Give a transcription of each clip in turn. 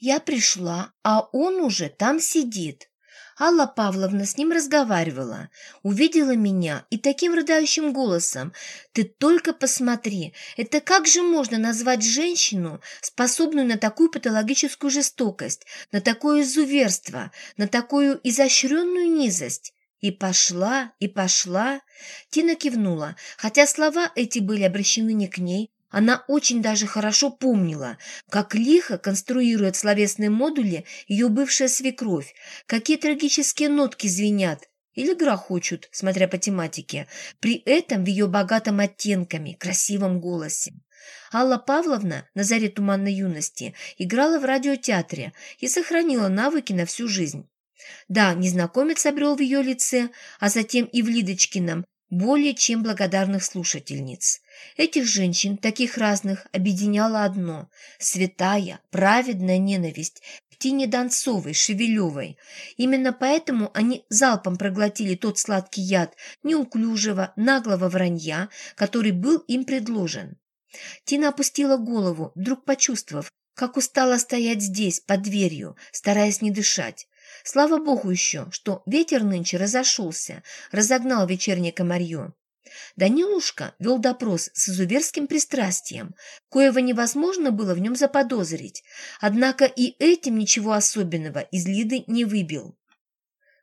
Я пришла, а он уже там сидит. Алла Павловна с ним разговаривала, увидела меня и таким рыдающим голосом «Ты только посмотри, это как же можно назвать женщину, способную на такую патологическую жестокость, на такое изуверство, на такую изощренную низость?» И пошла, и пошла. Тина кивнула, хотя слова эти были обращены не к ней, она очень даже хорошо помнила, как лихо конструирует словесные модули ее бывшая свекровь, какие трагические нотки звенят или грохочут, смотря по тематике, при этом в ее богатом оттенками, красивом голосе. Алла Павловна на заре туманной юности играла в радиотеатре и сохранила навыки на всю жизнь. Да, незнакомец обрел в ее лице, а затем и в Лидочкином, более чем благодарных слушательниц. Этих женщин, таких разных, объединяло одно – святая, праведная ненависть к Тине Донцовой, Шевелевой. Именно поэтому они залпом проглотили тот сладкий яд неуклюжего, наглого вранья, который был им предложен. Тина опустила голову, вдруг почувствовав, как устала стоять здесь, под дверью, стараясь не дышать. Слава богу еще, что ветер нынче разошелся, разогнал вечернее комарье. Данилушка вел допрос с изуверским пристрастием, коего невозможно было в нем заподозрить, однако и этим ничего особенного из Лиды не выбил.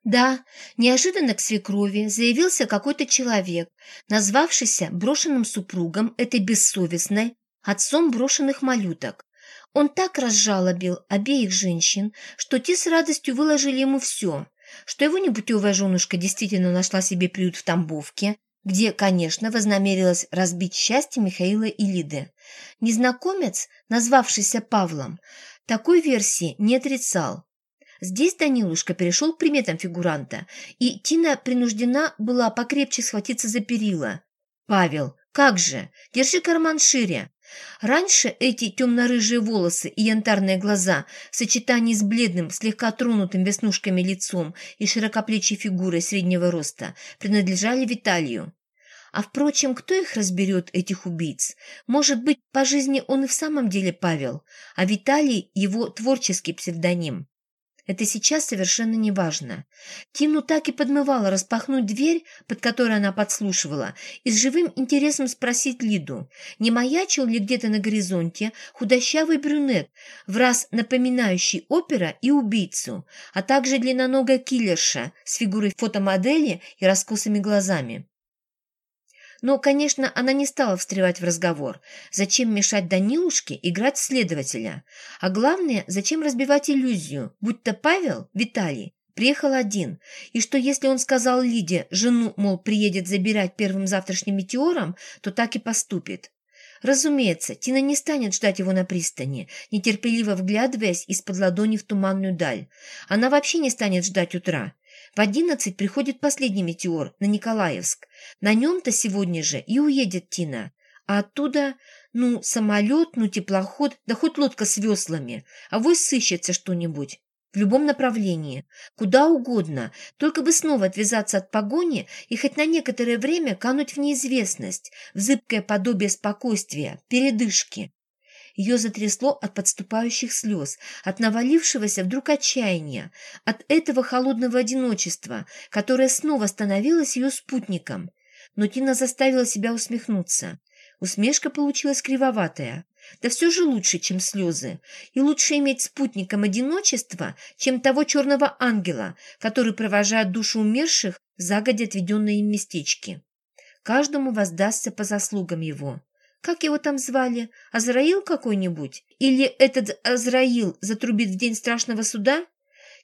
Да, неожиданно к свекрови заявился какой-то человек, назвавшийся брошенным супругом этой бессовестной, отцом брошенных малюток. Он так разжалобил обеих женщин, что те с радостью выложили ему все, что его непутевая женушка действительно нашла себе приют в Тамбовке, где, конечно, вознамерилась разбить счастье Михаила и Лиды. Незнакомец, назвавшийся Павлом, такой версии не отрицал. Здесь Данилушка перешел к приметам фигуранта, и Тина принуждена была покрепче схватиться за перила. «Павел, как же! Держи карман шире!» Раньше эти темно-рыжие волосы и янтарные глаза в сочетании с бледным, слегка тронутым веснушками лицом и широкоплечей фигурой среднего роста принадлежали Виталию. А впрочем, кто их разберет, этих убийц? Может быть, по жизни он и в самом деле Павел, а Виталий – его творческий псевдоним. Это сейчас совершенно не важно. Тину так и подмывало распахнуть дверь, под которой она подслушивала, и с живым интересом спросить Лиду, не маячил ли где-то на горизонте худощавый брюнет, в раз напоминающий опера и убийцу, а также длинноногая киллерша с фигурой фотомодели и раскосыми глазами. Но, конечно, она не стала встревать в разговор. Зачем мешать Данилушке играть следователя? А главное, зачем разбивать иллюзию, будто Павел, Виталий, приехал один, и что если он сказал Лиде, жену, мол, приедет забирать первым завтрашним метеором, то так и поступит. Разумеется, Тина не станет ждать его на пристани, нетерпеливо вглядываясь из-под ладони в туманную даль. Она вообще не станет ждать утра. В одиннадцать приходит последний метеор на Николаевск. На нем-то сегодня же и уедет Тина. А оттуда, ну, самолет, ну, теплоход, да хоть лодка с веслами. А вось сыщется что-нибудь. В любом направлении, куда угодно, только бы снова отвязаться от погони и хоть на некоторое время кануть в неизвестность, в зыбкое подобие спокойствия, передышки. Ее затрясло от подступающих слез, от навалившегося вдруг отчаяния, от этого холодного одиночества, которое снова становилось ее спутником. Но Тина заставила себя усмехнуться. Усмешка получилась кривоватая. Да все же лучше, чем слезы. И лучше иметь спутником одиночества, чем того черного ангела, который провожает душу умерших в загодя отведенные им местечки. Каждому воздастся по заслугам его. Как его там звали? Азраил какой-нибудь? Или этот Азраил затрубит в день страшного суда?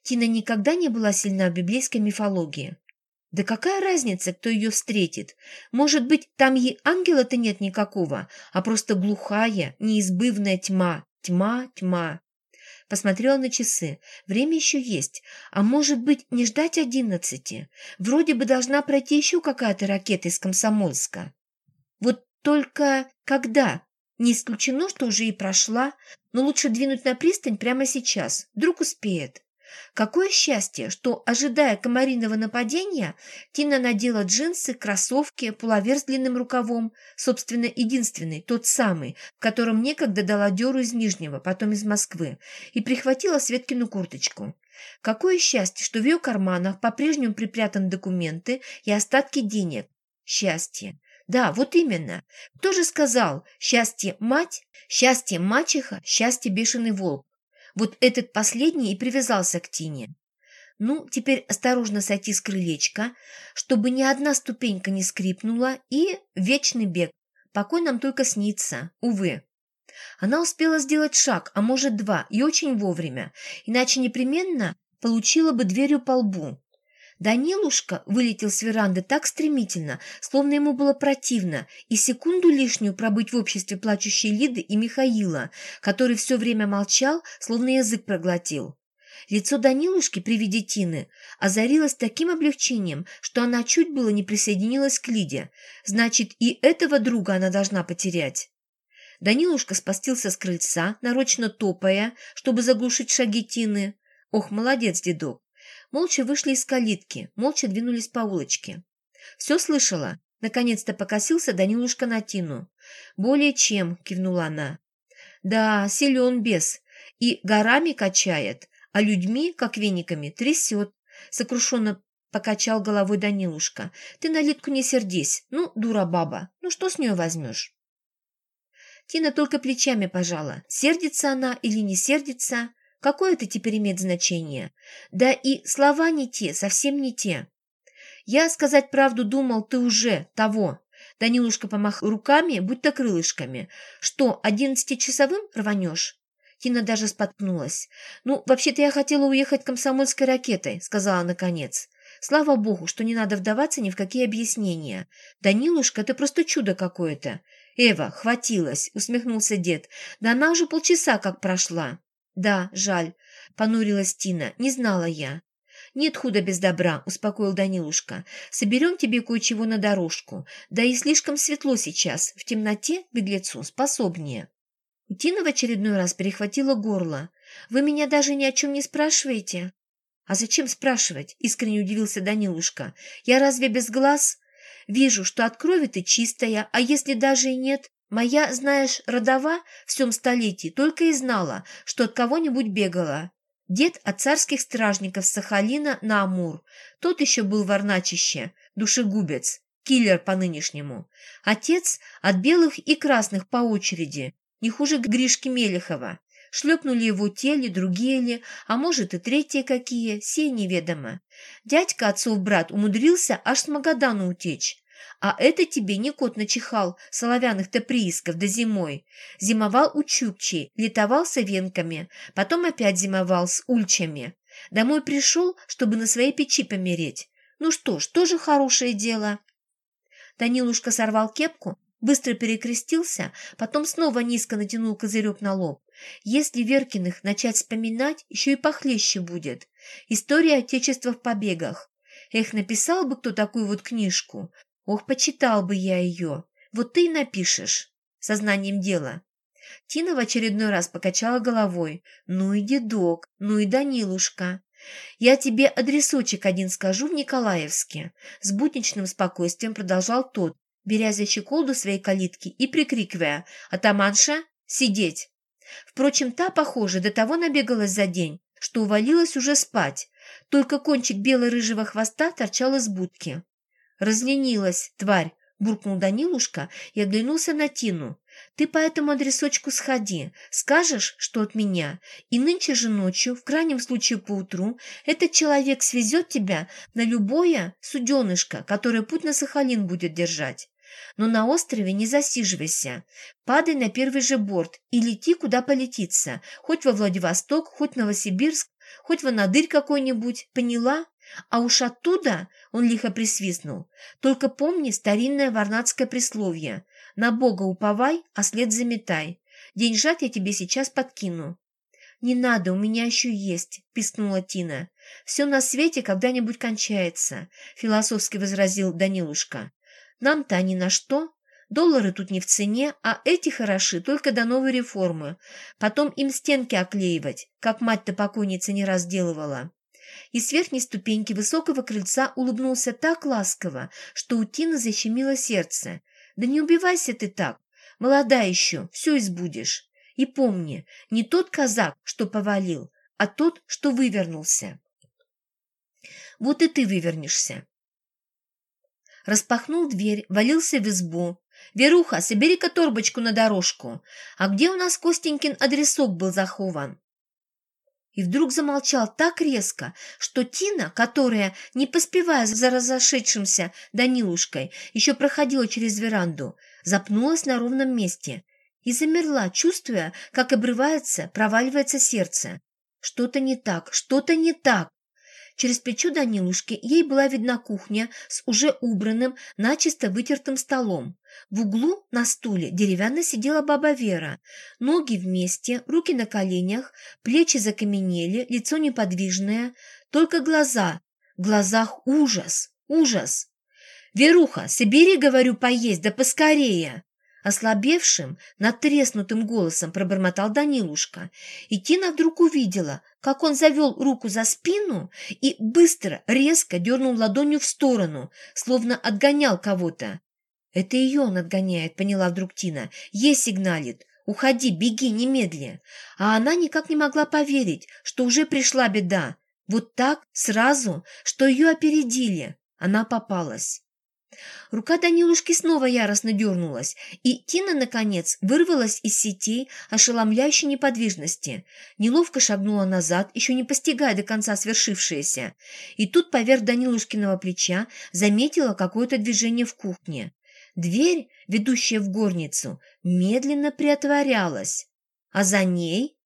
Тина никогда не была сильна в библейской мифологии. Да какая разница, кто ее встретит? Может быть, там и ангела-то нет никакого, а просто глухая, неизбывная тьма. Тьма, тьма. Посмотрела на часы. Время еще есть. А может быть, не ждать одиннадцати? Вроде бы должна пройти еще какая-то ракета из Комсомольска. Вот только когда? Не исключено, что уже и прошла, но лучше двинуть на пристань прямо сейчас. Вдруг успеет. Какое счастье, что, ожидая комариного нападения, Тина надела джинсы, кроссовки, пуловер с длинным рукавом, собственно, единственный, тот самый, в котором некогда дала дёру из Нижнего, потом из Москвы, и прихватила Светкину курточку. Какое счастье, что в ее карманах по-прежнему припрятаны документы и остатки денег. Счастье. Да, вот именно. Кто же сказал «счастье мать», «счастье мачеха», «счастье бешеный волк»? Вот этот последний и привязался к Тине. Ну, теперь осторожно сойти с крылечка, чтобы ни одна ступенька не скрипнула, и вечный бег. Покой нам только снится, увы. Она успела сделать шаг, а может два, и очень вовремя, иначе непременно получила бы дверью по лбу. Данилушка вылетел с веранды так стремительно, словно ему было противно, и секунду лишнюю пробыть в обществе плачущей Лиды и Михаила, который все время молчал, словно язык проглотил. Лицо Данилушки при виде Тины озарилось таким облегчением, что она чуть было не присоединилась к Лиде. Значит, и этого друга она должна потерять. Данилушка спастился с крыльца, нарочно топая, чтобы заглушить шаги Тины. Ох, молодец, дедок. Молча вышли из калитки, молча двинулись по улочке. «Все слышала?» Наконец-то покосился Данилушка на Тину. «Более чем», — кивнула она. «Да, силен бес. И горами качает, а людьми, как вениками, трясет», — сокрушенно покачал головой Данилушка. «Ты на Литку не сердись. Ну, дура баба, ну что с нее возьмешь?» Тина только плечами пожала. Сердится она или не сердится, Какое это теперь имеет значение? Да и слова не те, совсем не те. Я, сказать правду, думал, ты уже того. Данилушка помахал руками, будто крылышками. Что, одиннадцатичасовым рванешь? Тина даже споткнулась. «Ну, вообще-то я хотела уехать комсомольской ракетой», — сказала наконец. «Слава богу, что не надо вдаваться ни в какие объяснения. Данилушка — это просто чудо какое-то». «Эва, хватилась», — усмехнулся дед. «Да она уже полчаса как прошла». «Да, жаль», — понурилась Тина, — «не знала я». «Нет худа без добра», — успокоил Данилушка. «Соберем тебе кое-чего на дорожку. Да и слишком светло сейчас. В темноте беглецу способнее». Тина в очередной раз перехватила горло. «Вы меня даже ни о чем не спрашиваете?» «А зачем спрашивать?» — искренне удивился Данилушка. «Я разве без глаз? Вижу, что от крови ты чистая, а если даже и нет, Моя, знаешь, родова в всем столетии только и знала, что от кого-нибудь бегала. Дед от царских стражников с Сахалина на Амур. Тот еще был варначище, душегубец, киллер по-нынешнему. Отец от белых и красных по очереди, не хуже Гришки Мелехова. Шлепнули его те ли, другие ли, а может и третьи какие, сей неведомо. Дядька отцов брат умудрился аж с Магадану утечь. А это тебе не кот начихал соловяных-то приисков до зимой. Зимовал у Чукчи, летовал с венками, потом опять зимовал с ульчами. Домой пришел, чтобы на своей печи помереть. Ну что ж, тоже хорошее дело. Данилушка сорвал кепку, быстро перекрестился, потом снова низко натянул козырек на лоб. Если Веркиных начать вспоминать, еще и похлеще будет. История Отечества в побегах. Эх, написал бы кто такую вот книжку. Ох, почитал бы я ее. Вот ты и напишешь. Сознанием дела. Тина в очередной раз покачала головой. Ну и дедок, ну и Данилушка. Я тебе адресочек один скажу в Николаевске. С будничным спокойствием продолжал тот, беря за щеколду своей калитки и прикрикивая «Атаманша, сидеть!». Впрочем, та, похоже, до того набегалась за день, что увалилась уже спать. Только кончик бело-рыжего хвоста торчал из будки. «Разленилась, тварь!» – буркнул Данилушка и оглянулся на Тину. «Ты по этому адресочку сходи, скажешь, что от меня, и нынче же ночью, в крайнем случае поутру, этот человек свезет тебя на любое суденышко, которое путь на Сахалин будет держать. Но на острове не засиживайся. Падай на первый же борт и лети, куда полетится, хоть во Владивосток, хоть в Новосибирск, хоть в Анадырь какой-нибудь, поняла?» А уж оттуда, он лихо присвистнул, только помни старинное варнадское присловие «На Бога уповай, а след заметай. Деньжат я тебе сейчас подкину». «Не надо, у меня еще есть», — пискнула Тина. «Все на свете когда-нибудь кончается», — философски возразил Данилушка. «Нам-то они на что? Доллары тут не в цене, а эти хороши только до новой реформы. Потом им стенки оклеивать, как мать-то покойница не разделывала. И с верхней ступеньки высокого крыльца улыбнулся так ласково, что у Тины защемило сердце. «Да не убивайся ты так! Молода еще, все избудешь. И помни, не тот казак, что повалил, а тот, что вывернулся. Вот и ты вывернешься». Распахнул дверь, валился в избу. «Веруха, собери-ка торбочку на дорожку. А где у нас Костенькин адресок был захован?» И вдруг замолчал так резко, что Тина, которая, не поспевая за разошедшимся Данилушкой, еще проходила через веранду, запнулась на ровном месте и замерла, чувствуя, как обрывается, проваливается сердце. Что-то не так, что-то не так. Через плечо Данилушки ей была видна кухня с уже убранным, начисто вытертым столом. В углу на стуле деревянно сидела баба Вера. Ноги вместе, руки на коленях, плечи закаменели, лицо неподвижное, только глаза. В глазах ужас, ужас. «Веруха, собери, говорю, поесть, да поскорее!» Ослабевшим, натреснутым голосом пробормотал Данилушка. И Тина вдруг увидела, как он завел руку за спину и быстро, резко дернул ладонью в сторону, словно отгонял кого-то. «Это ее он отгоняет», — поняла вдруг Тина. «Ей сигналит. Уходи, беги, немедля». А она никак не могла поверить, что уже пришла беда. Вот так, сразу, что ее опередили. Она попалась. Рука Данилушки снова яростно дернулась, и Тина, наконец, вырвалась из сетей ошеломляющей неподвижности. Неловко шагнула назад, еще не постигая до конца свершившееся. И тут поверх Данилушкиного плеча заметила какое-то движение в кухне. Дверь, ведущая в горницу, медленно приотворялась, а за ней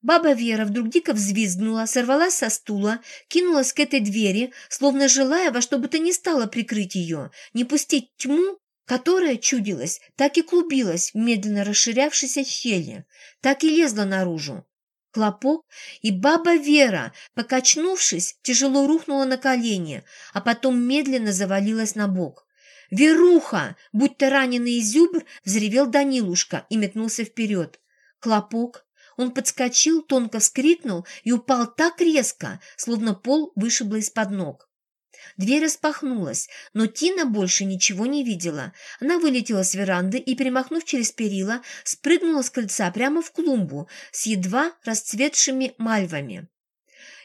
Баба Вера вдруг дико взвизгнула, сорвалась со стула, кинулась к этой двери, словно желая во что бы то ни стало прикрыть ее, не пустить тьму, которая чудилась, так и клубилась в медленно расширявшейся щели, так и лезла наружу. Хлопок, и баба Вера, покачнувшись, тяжело рухнула на колени, а потом медленно завалилась на бок. «Веруха!» Будь-то раненый зюбр, взревел Данилушка и метнулся вперед. Хлопок, он подскочил, тонко вскрикнул и упал так резко, словно пол вышибло из-под ног. Дверь распахнулась, но Тина больше ничего не видела. Она вылетела с веранды и, перемахнув через перила, спрыгнула с крыльца прямо в клумбу с едва расцветшими мальвами.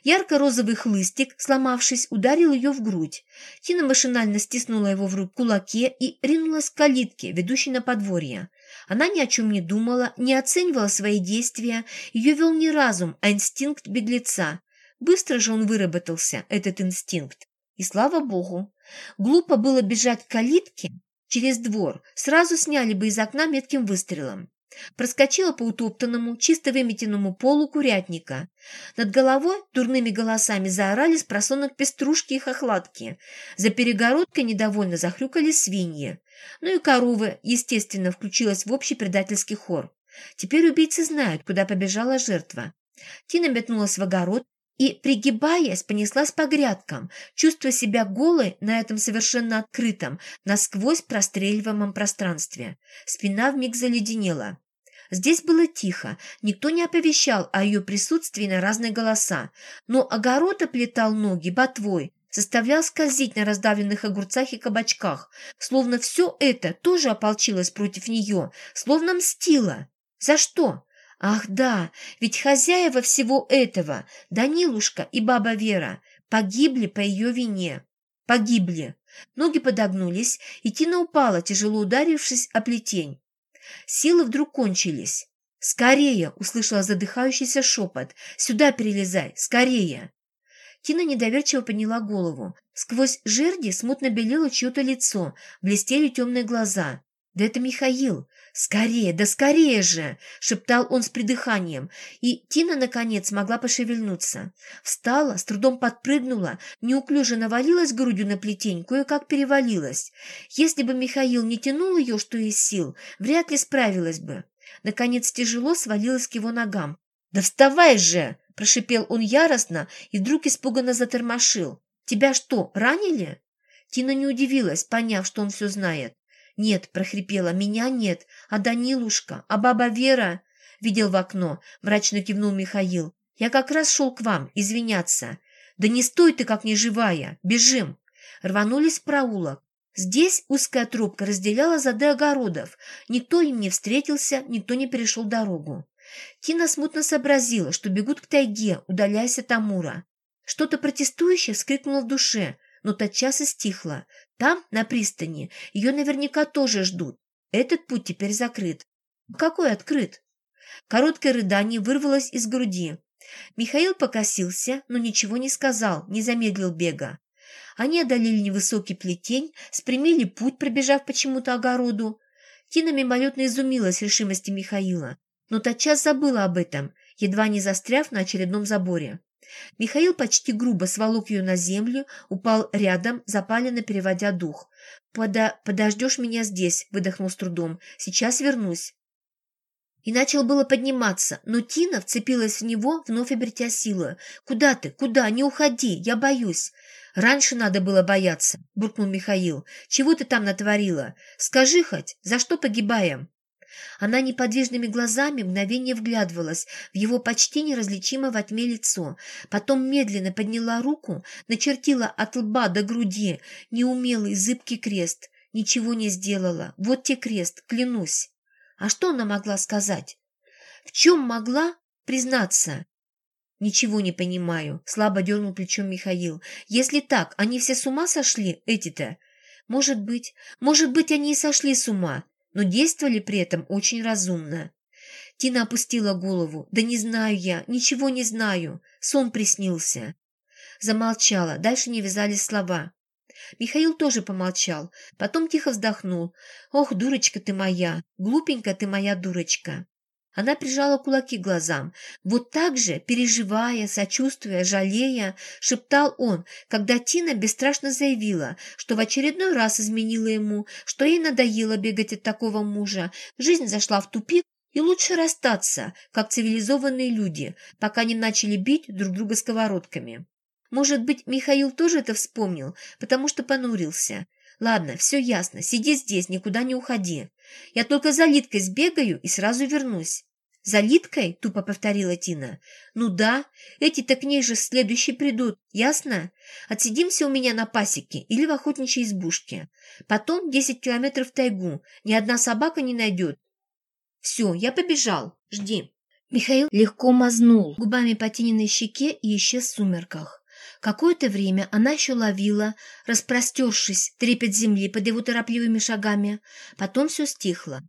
Ярко-розовый хлыстик, сломавшись, ударил ее в грудь. Тина машинально стиснула его в кулаке и ринулась к калитке, ведущей на подворье. Она ни о чем не думала, не оценивала свои действия, ее вел не разум, а инстинкт беглеца. Быстро же он выработался, этот инстинкт. И слава богу. Глупо было бежать к калитке через двор, сразу сняли бы из окна метким выстрелом. Проскочила по утоптанному, чисто выметенному полу курятника. Над головой дурными голосами заорали с просонок пеструшки и хохлатки. За перегородкой недовольно захрюкали свиньи. Ну и корова, естественно, включилась в общий предательский хор. Теперь убийцы знают, куда побежала жертва. Тина метнулась в огород и, пригибаясь, понеслась по грядкам, чувствуя себя голой на этом совершенно открытом, насквозь простреливаемом пространстве. Спина вмиг заледенела. Здесь было тихо, никто не оповещал о ее присутствии на разные голоса, но огород оплетал ноги ботвой, заставлял скользить на раздавленных огурцах и кабачках, словно все это тоже ополчилось против нее, словно мстило. За что? Ах да, ведь хозяева всего этого, Данилушка и баба Вера, погибли по ее вине. Погибли. Ноги подогнулись, и Тина упала, тяжело ударившись о плетень. Силы вдруг кончились. «Скорее!» — услышала задыхающийся шепот. «Сюда перелезай! Скорее!» Тина недоверчиво подняла голову. Сквозь жерди смутно белело чье-то лицо, блестели темные глаза. «Да это Михаил! Скорее, да скорее же!» — шептал он с придыханием, и Тина, наконец, могла пошевельнуться. Встала, с трудом подпрыгнула, неуклюже навалилась грудью на плетень, кое-как перевалилась. Если бы Михаил не тянул ее, что из сил, вряд ли справилась бы. Наконец тяжело свалилась к его ногам. «Да вставай же!» – прошипел он яростно и вдруг испуганно затормошил. «Тебя что, ранили?» Тина не удивилась, поняв, что он все знает. «Нет», — прохрипела, — «меня нет. А Данилушка? А баба Вера?» Видел в окно, мрачно кивнул Михаил. «Я как раз шел к вам извиняться. Да не стой ты, как неживая. Бежим!» Рванулись в проулок. Здесь узкая трубка разделяла зады огородов. Никто им не встретился, никто не перешел дорогу. Тина смутно сообразила, что бегут к тайге, удаляясь от Амура. Что-то протестующее вскрикнуло в душе, но тотчас и стихло. Там, на пристани, ее наверняка тоже ждут. Этот путь теперь закрыт. Какой открыт? Короткое рыдание вырвалось из груди. Михаил покосился, но ничего не сказал, не замедлил бега. Они одолели невысокий плетень, спрямили путь, пробежав почему-то огороду. Тина мимолетно изумилась решимости Михаила, но тотчас забыла об этом, едва не застряв на очередном заборе. Михаил почти грубо сволок ее на землю, упал рядом, запаленно переводя дух. «Пода... «Подождешь меня здесь», — выдохнул с трудом. «Сейчас вернусь». И начал было подниматься, но Тина вцепилась в него, вновь обретя силы. «Куда ты? Куда? Не уходи! Я боюсь!» «Раньше надо было бояться», — буркнул Михаил. «Чего ты там натворила? Скажи хоть, за что погибаем?» Она неподвижными глазами мгновение вглядывалась в его почти неразличимо во тьме лицо, потом медленно подняла руку, начертила от лба до груди неумелый зыбкий крест. Ничего не сделала. Вот те крест, клянусь. А что она могла сказать? В чем могла признаться? «Ничего не понимаю», — слабо дернул плечом Михаил. «Если так, они все с ума сошли, эти-то?» «Может быть, может быть, они и сошли с ума, но действовали при этом очень разумно». Тина опустила голову. «Да не знаю я, ничего не знаю. Сон приснился». Замолчала, дальше не вязались слова. Михаил тоже помолчал, потом тихо вздохнул. «Ох, дурочка ты моя, глупенькая ты моя дурочка!» Она прижала кулаки к глазам. Вот так же, переживая, сочувствуя, жалея, шептал он, когда Тина бесстрашно заявила, что в очередной раз изменила ему, что ей надоело бегать от такого мужа, жизнь зашла в тупик, и лучше расстаться, как цивилизованные люди, пока не начали бить друг друга сковородками. Может быть, Михаил тоже это вспомнил, потому что понурился. Ладно, все ясно, сиди здесь, никуда не уходи. Я только за Литкой сбегаю и сразу вернусь. «За Литкой?» – тупо повторила Тина. «Ну да, эти-то к ней же следующие придут, ясно? Отсидимся у меня на пасеке или в охотничьей избушке. Потом десять километров в тайгу, ни одна собака не найдет. Все, я побежал, жди». Михаил легко мазнул губами по Тининой щеке и исчез в сумерках. Какое-то время она еще ловила, распростершись, трепет земли под его торопливыми шагами. Потом все стихло,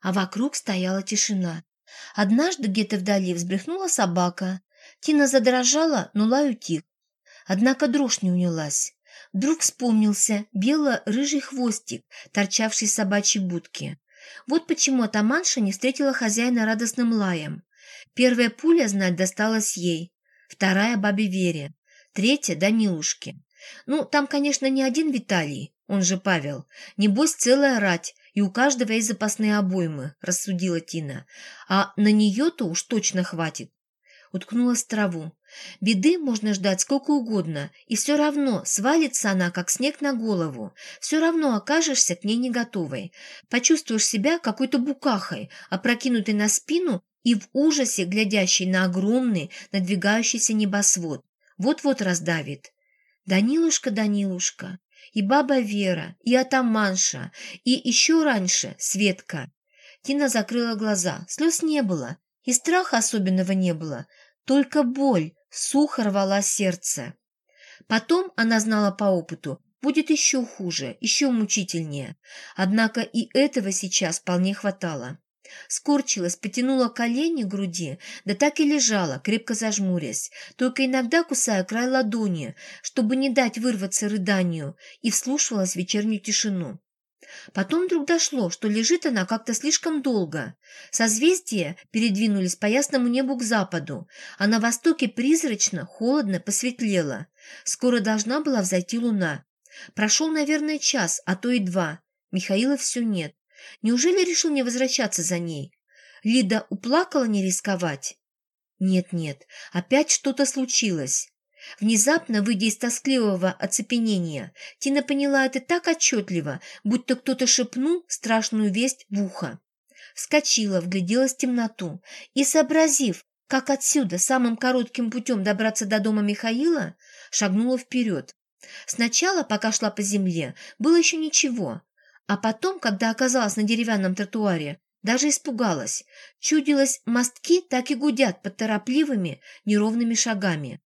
а вокруг стояла тишина. Однажды где-то вдали взбрехнула собака. Тина задрожала, но лай утих. Однако дрожь не унялась. Вдруг вспомнился бело-рыжий хвостик, торчавший из собачьей будки. Вот почему атаманша не встретила хозяина радостным лаем. Первая пуля, знать, досталась ей, вторая – бабе Вере. Третья – Данилушке. Ну, там, конечно, не один Виталий, он же Павел. Небось, целая рать, и у каждого есть запасные обоймы, рассудила Тина. А на нее-то уж точно хватит. Уткнулась траву. Беды можно ждать сколько угодно, и все равно свалится она, как снег на голову. Все равно окажешься к ней не готовой. Почувствуешь себя какой-то букахой, опрокинутой на спину и в ужасе глядящей на огромный надвигающийся небосвод вот-вот раздавит. Данилушка, Данилушка, и баба Вера, и атаманша, и еще раньше Светка. Тина закрыла глаза, слез не было, и страха особенного не было, только боль сухо рвала сердце. Потом она знала по опыту, будет еще хуже, еще мучительнее. Однако и этого сейчас вполне хватало. Скорчилась, потянула колени к груди, да так и лежала, крепко зажмурясь, только иногда кусая край ладони, чтобы не дать вырваться рыданию, и вслушивалась в вечернюю тишину. Потом вдруг дошло, что лежит она как-то слишком долго. Созвездия передвинулись по ясному небу к западу, а на востоке призрачно, холодно посветлело. Скоро должна была взойти луна. Прошел, наверное, час, а то и два. Михаила все нет. Неужели решил не возвращаться за ней? Лида уплакала не рисковать? Нет-нет, опять что-то случилось. Внезапно, выйдя из тоскливого оцепенения, Тина поняла это так отчетливо, будто кто-то шепнул страшную весть в ухо. Вскочила, вгляделась в темноту и, сообразив, как отсюда самым коротким путем добраться до дома Михаила, шагнула вперед. Сначала, пока шла по земле, было еще ничего, а потом, когда оказалась на деревянном тротуаре, даже испугалась. Чудилось, мостки так и гудят под торопливыми, неровными шагами.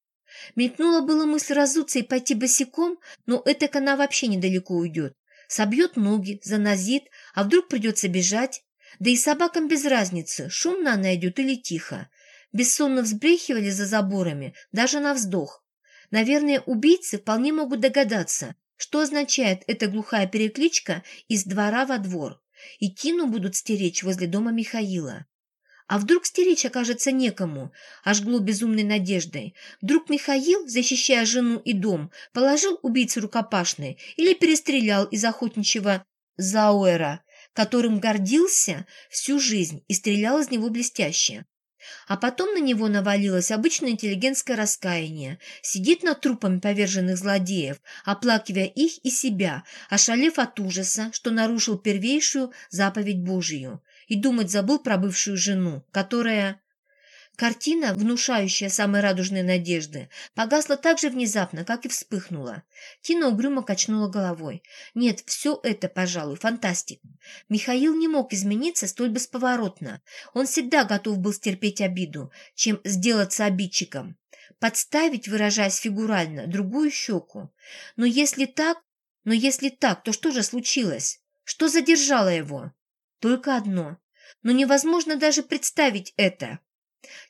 Мелькнула была мысль разуться и пойти босиком, но эта она вообще недалеко уйдет. Собьет ноги, занозит, а вдруг придется бежать. Да и собакам без разницы, шумно она идет или тихо. Бессонно взбрехивали за заборами, даже на вздох. Наверное, убийцы вполне могут догадаться, что означает эта глухая перекличка из двора во двор. И Тину будут стеречь возле дома Михаила. А вдруг стеречь окажется некому, аж гло безумной надеждой. Вдруг Михаил, защищая жену и дом, положил убийцу рукопашной или перестрелял из охотничьего Зауэра, которым гордился всю жизнь и стрелял из него блестяще. А потом на него навалилось обычное интеллигентское раскаяние. Сидит над трупами поверженных злодеев, оплакивая их и себя, ошалев от ужаса, что нарушил первейшую заповедь Божию, и думать забыл про бывшую жену, которая... Картина, внушающая самые радужные надежды, погасла так же внезапно, как и вспыхнула. Тина угрюмо качнула головой. Нет, все это, пожалуй, фантастика. Михаил не мог измениться столь бесповоротно. Он всегда готов был стерпеть обиду, чем сделаться обидчиком. Подставить, выражаясь фигурально, другую щеку. Но если так, но если так, то что же случилось? Что задержало его? Только одно. Но невозможно даже представить это.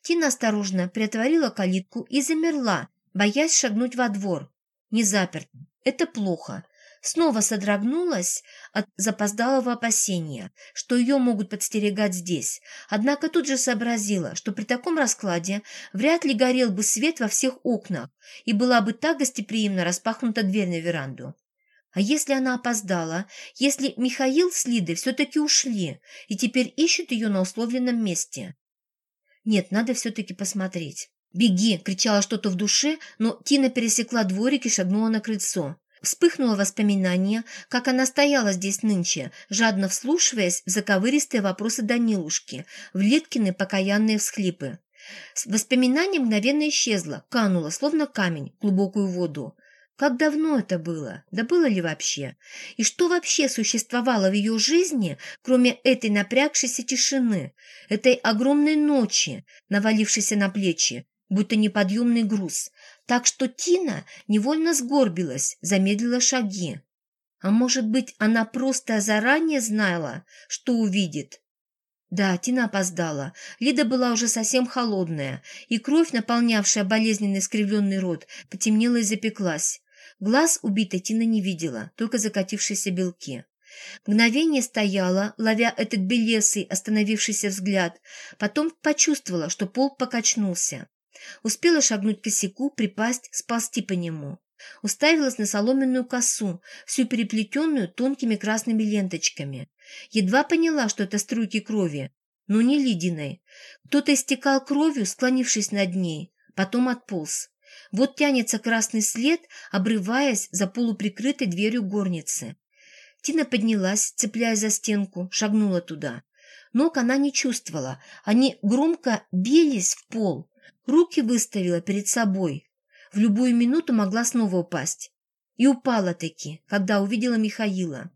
Тина осторожно приотворила калитку и замерла, боясь шагнуть во двор. Не заперт. Это плохо. Снова содрогнулась от запоздалого опасения, что ее могут подстерегать здесь. Однако тут же сообразила, что при таком раскладе вряд ли горел бы свет во всех окнах и была бы так гостеприимно распахнута дверь на веранду. А если она опоздала, если Михаил с Лидой все-таки ушли и теперь ищут ее на условленном месте? Нет, надо все-таки посмотреть. «Беги!» – кричала что-то в душе, но Тина пересекла дворик и шагнула на крыльцо. Вспыхнуло воспоминание, как она стояла здесь нынче, жадно вслушиваясь в заковыристые вопросы Данилушки, в Литкины покаянные всхлипы. Воспоминание мгновенно исчезло, кануло, словно камень, в глубокую воду. Как давно это было? Да было ли вообще? И что вообще существовало в ее жизни, кроме этой напрягшейся тишины, этой огромной ночи, навалившейся на плечи, будто неподъемный груз, так что Тина невольно сгорбилась, замедлила шаги. А может быть, она просто заранее знала, что увидит? Да, Тина опоздала. Лида была уже совсем холодная, и кровь, наполнявшая болезненный искривленный рот, потемнела и запеклась. Глаз убитой Тина не видела, только закатившиеся белки. Мгновение стояла, ловя этот белесый, остановившийся взгляд, потом почувствовала, что пол покачнулся. Успела шагнуть к косяку, припасть, сползти по нему. Уставилась на соломенную косу, всю переплетенную тонкими красными ленточками. Едва поняла, что это струйки крови, но не ледяной. Кто-то истекал кровью, склонившись над ней, потом отполз. Вот тянется красный след, обрываясь за полуприкрытой дверью горницы. Тина поднялась, цепляясь за стенку, шагнула туда. Ног она не чувствовала, они громко бились в пол. Руки выставила перед собой. В любую минуту могла снова упасть. И упала-таки, когда увидела Михаила.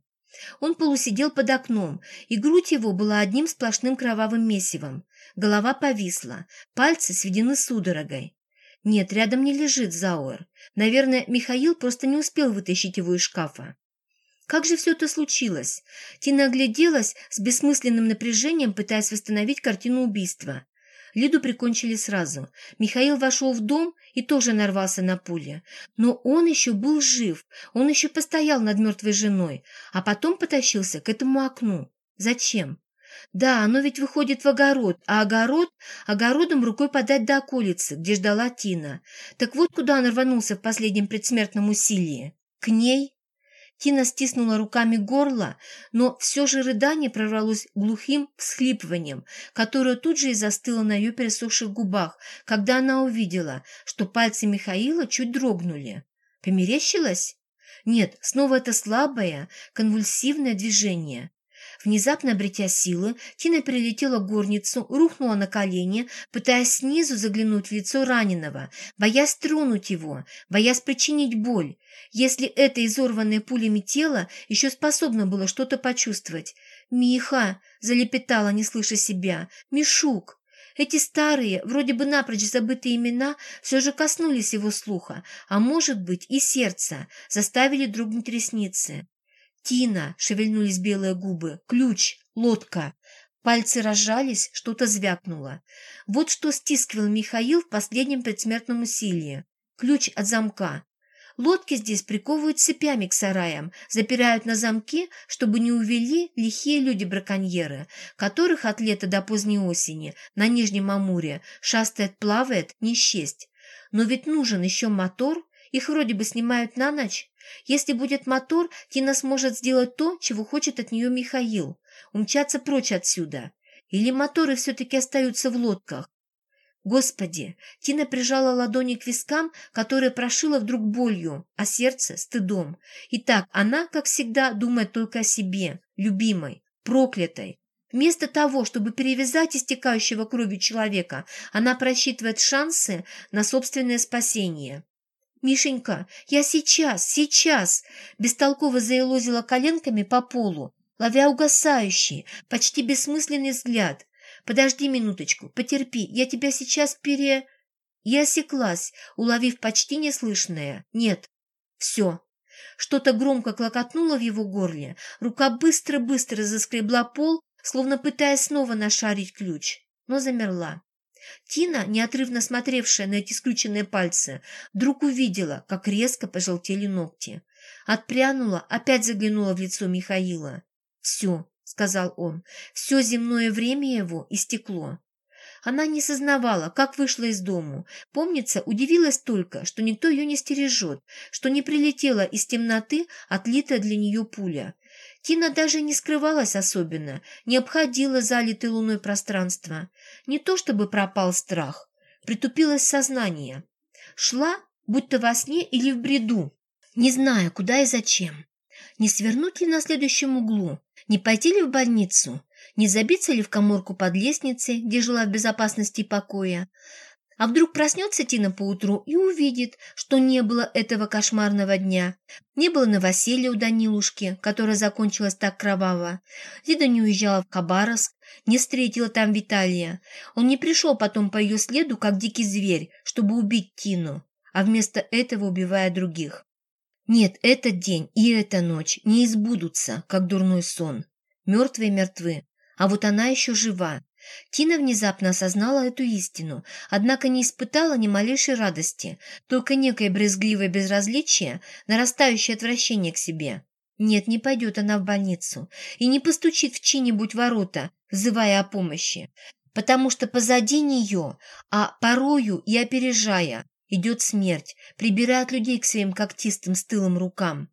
Он полусидел под окном, и грудь его была одним сплошным кровавым месивом. Голова повисла, пальцы сведены судорогой. Нет, рядом не лежит Зауэр. Наверное, Михаил просто не успел вытащить его из шкафа. Как же все это случилось? Тина огляделась с бессмысленным напряжением, пытаясь восстановить картину убийства. Лиду прикончили сразу. Михаил вошел в дом и тоже нарвался на пули. Но он еще был жив, он еще постоял над мертвой женой, а потом потащился к этому окну. Зачем? Да, оно ведь выходит в огород, а огород... Огородом рукой подать до околицы, где ждала Тина. Так вот куда он рванулся в последнем предсмертном усилии. К ней? Тина стиснула руками горло, но все же рыдание прорвалось глухим всхлипыванием, которое тут же и застыло на ее пересохших губах, когда она увидела, что пальцы Михаила чуть дрогнули. Померещилась? Нет, снова это слабое, конвульсивное движение. Внезапно обретя силы, Тина перелетела горницу, рухнула на колени, пытаясь снизу заглянуть в лицо раненого, боясь тронуть его, боясь причинить боль. Если это изорванное пулями тело еще способно было что-то почувствовать. «Миха!» – залепетала, не слыша себя. «Мишук!» Эти старые, вроде бы напрочь забытые имена все же коснулись его слуха, а может быть и сердца, заставили дрогнуть ресницы. «Тина!» — шевельнулись белые губы. «Ключ! Лодка!» Пальцы разжались, что-то звякнуло. Вот что стискивал Михаил в последнем предсмертном усилии. Ключ от замка. Лодки здесь приковывают цепями к сараям, запирают на замки, чтобы не увели лихие люди-браконьеры, которых от лета до поздней осени на Нижнем Амуре шастает, плавает, не счесть. Но ведь нужен еще мотор, их вроде бы снимают на ночь. Если будет мотор, Тина сможет сделать то, чего хочет от нее Михаил – умчаться прочь отсюда. Или моторы все-таки остаются в лодках. Господи! Тина прижала ладони к вискам, которые прошила вдруг болью, а сердце – стыдом. И так она, как всегда, думает только о себе, любимой, проклятой. Вместо того, чтобы перевязать истекающего кровью человека, она просчитывает шансы на собственное спасение. «Мишенька, я сейчас, сейчас!» Бестолково заелозила коленками по полу, ловя угасающий, почти бессмысленный взгляд. «Подожди минуточку, потерпи, я тебя сейчас пере...» Я осеклась, уловив почти неслышное. «Нет, все». Что-то громко клокотнуло в его горле, рука быстро-быстро заскребла пол, словно пытаясь снова нашарить ключ, но замерла. Тина, неотрывно смотревшая на эти скрюченные пальцы, вдруг увидела, как резко пожелтели ногти. Отпрянула, опять заглянула в лицо Михаила. «Все», — сказал он, — «все земное время его истекло». Она не сознавала, как вышла из дому. Помнится, удивилась только, что никто ее не стережет, что не прилетела из темноты отлитая для нее пуля. Тина даже не скрывалась особенно, не обходила залитое луной пространство. Не то чтобы пропал страх, притупилось сознание. Шла, будто во сне или в бреду, не зная, куда и зачем. Не свернуть ли на следующем углу? Не пойти ли в больницу? Не забиться ли в коморку под лестницей, где жила в безопасности и покоя? А вдруг проснется Тина поутру и увидит, что не было этого кошмарного дня. Не было новоселья у Данилушки, которое закончилось так кроваво. Лида не уезжала в Хабаровск, не встретила там Виталия. Он не пришел потом по ее следу, как дикий зверь, чтобы убить Тину, а вместо этого убивая других. Нет, этот день и эта ночь не избудутся, как дурной сон. Мертвые мертвы, а вот она еще жива. Тина внезапно осознала эту истину, однако не испытала ни малейшей радости, только некое брезгливое безразличие, нарастающее отвращение к себе. Нет, не пойдет она в больницу и не постучит в чьи-нибудь ворота, взывая о помощи, потому что позади нее, а порою и опережая, идет смерть, прибирает людей к своим когтистым стылым рукам.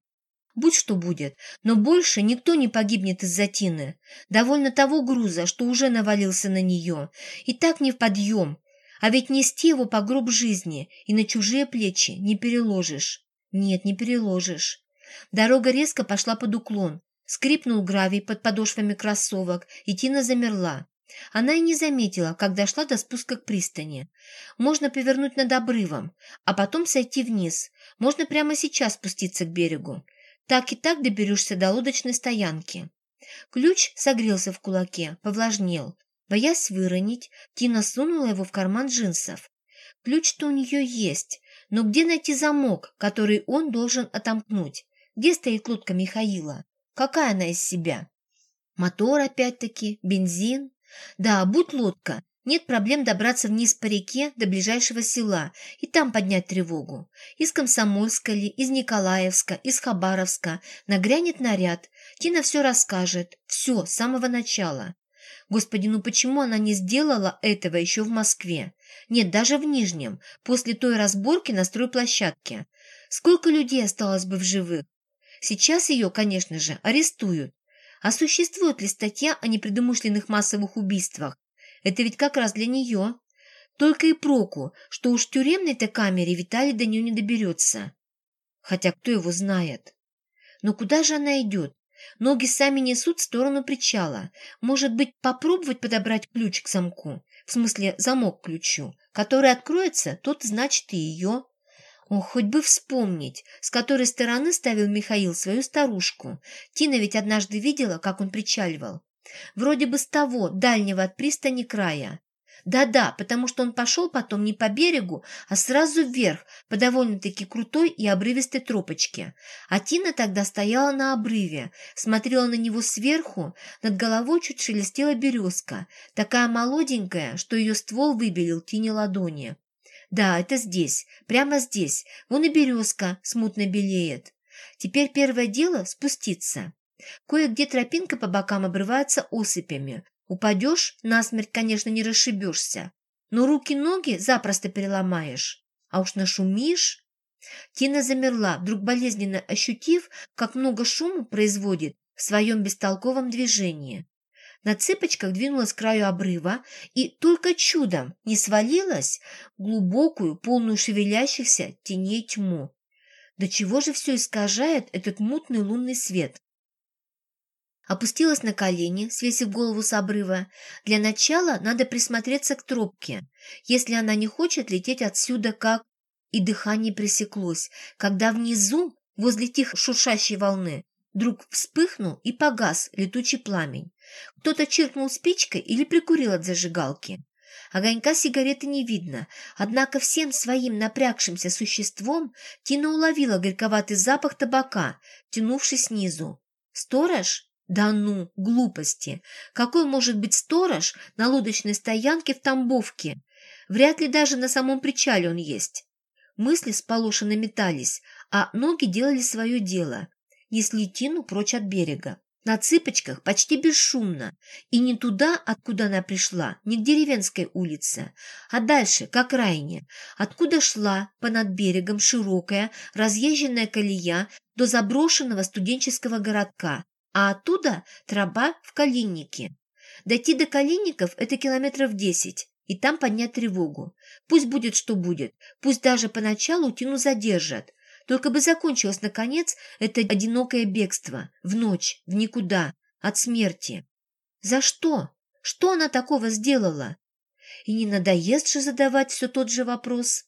Будь что будет, но больше никто не погибнет из-за Тины. Довольно того груза, что уже навалился на нее. И так не в подъем. А ведь нести его по гроб жизни и на чужие плечи не переложишь. Нет, не переложишь. Дорога резко пошла под уклон. Скрипнул гравий под подошвами кроссовок, и Тина замерла. Она и не заметила, как дошла до спуска к пристани. Можно повернуть над обрывом, а потом сойти вниз. Можно прямо сейчас спуститься к берегу. Так и так доберешься до лодочной стоянки. Ключ согрелся в кулаке, повлажнел. Боясь выронить, Тина сунула его в карман джинсов. Ключ-то у нее есть, но где найти замок, который он должен отомкнуть? Где стоит лодка Михаила? Какая она из себя? Мотор опять-таки, бензин. Да, будь лодка, нет проблем добраться вниз по реке до ближайшего села и там поднять тревогу. Из Комсомольска ли, из Николаевска, из Хабаровска нагрянет наряд. Тина все расскажет. Все, с самого начала. Господи, ну почему она не сделала этого еще в Москве? Нет, даже в Нижнем, после той разборки на стройплощадке. Сколько людей осталось бы в живых? Сейчас ее, конечно же, арестуют. А существует ли статья о непредумышленных массовых убийствах? Это ведь как раз для нее. Только и проку, что уж в тюремной-то камере Виталий до нее не доберется. Хотя кто его знает? Но куда же она идет? Ноги сами несут в сторону причала. Может быть, попробовать подобрать ключ к замку? В смысле, замок к ключу. Который откроется, тот значит и ее. Ох, хоть бы вспомнить, с которой стороны ставил Михаил свою старушку. Тина ведь однажды видела, как он причаливал. Вроде бы с того, дальнего от пристани края. Да-да, потому что он пошел потом не по берегу, а сразу вверх, по довольно-таки крутой и обрывистой тропочке. А Тина тогда стояла на обрыве, смотрела на него сверху, над головой чуть шелестела березка, такая молоденькая, что ее ствол выбелил Тине ладони. Да, это здесь, прямо здесь, вон и березка смутно белеет. Теперь первое дело – спуститься. Кое-где тропинка по бокам обрывается осыпями, Упадешь, насмерть, конечно, не расшибешься, но руки-ноги запросто переломаешь. А уж нашумишь... Тина замерла, вдруг болезненно ощутив, как много шума производит в своем бестолковом движении. На цыпочках двинулась к краю обрыва и только чудом не свалилась в глубокую, полную шевелящихся теней тьму. До чего же все искажает этот мутный лунный свет? Опустилась на колени, свесив голову с обрыва. Для начала надо присмотреться к тропке, если она не хочет лететь отсюда, как... И дыхание пресеклось, когда внизу, возле тихо шуршащей волны, вдруг вспыхнул и погас летучий пламень. Кто-то чиркнул спичкой или прикурил от зажигалки. Огонька сигареты не видно, однако всем своим напрягшимся существом Тина уловила горьковатый запах табака, тянувший снизу. «Сторож?» Да ну, глупости! Какой может быть сторож на лодочной стоянке в Тамбовке? Вряд ли даже на самом причале он есть. Мысли сполошенно метались, а ноги делали свое дело. Несли Тину прочь от берега. На цыпочках, почти бесшумно. И не туда, откуда она пришла, не к деревенской улице, а дальше, к окраине, откуда шла понад берегом широкая, разъезженная колея до заброшенного студенческого городка, а оттуда троба в Калиннике. Дойти до Калинников – это километров десять, и там поднять тревогу. Пусть будет, что будет, пусть даже поначалу Тину задержат, только бы закончилось, наконец, это одинокое бегство, в ночь, в никуда, от смерти. За что? Что она такого сделала? И не надоест же задавать все тот же вопрос?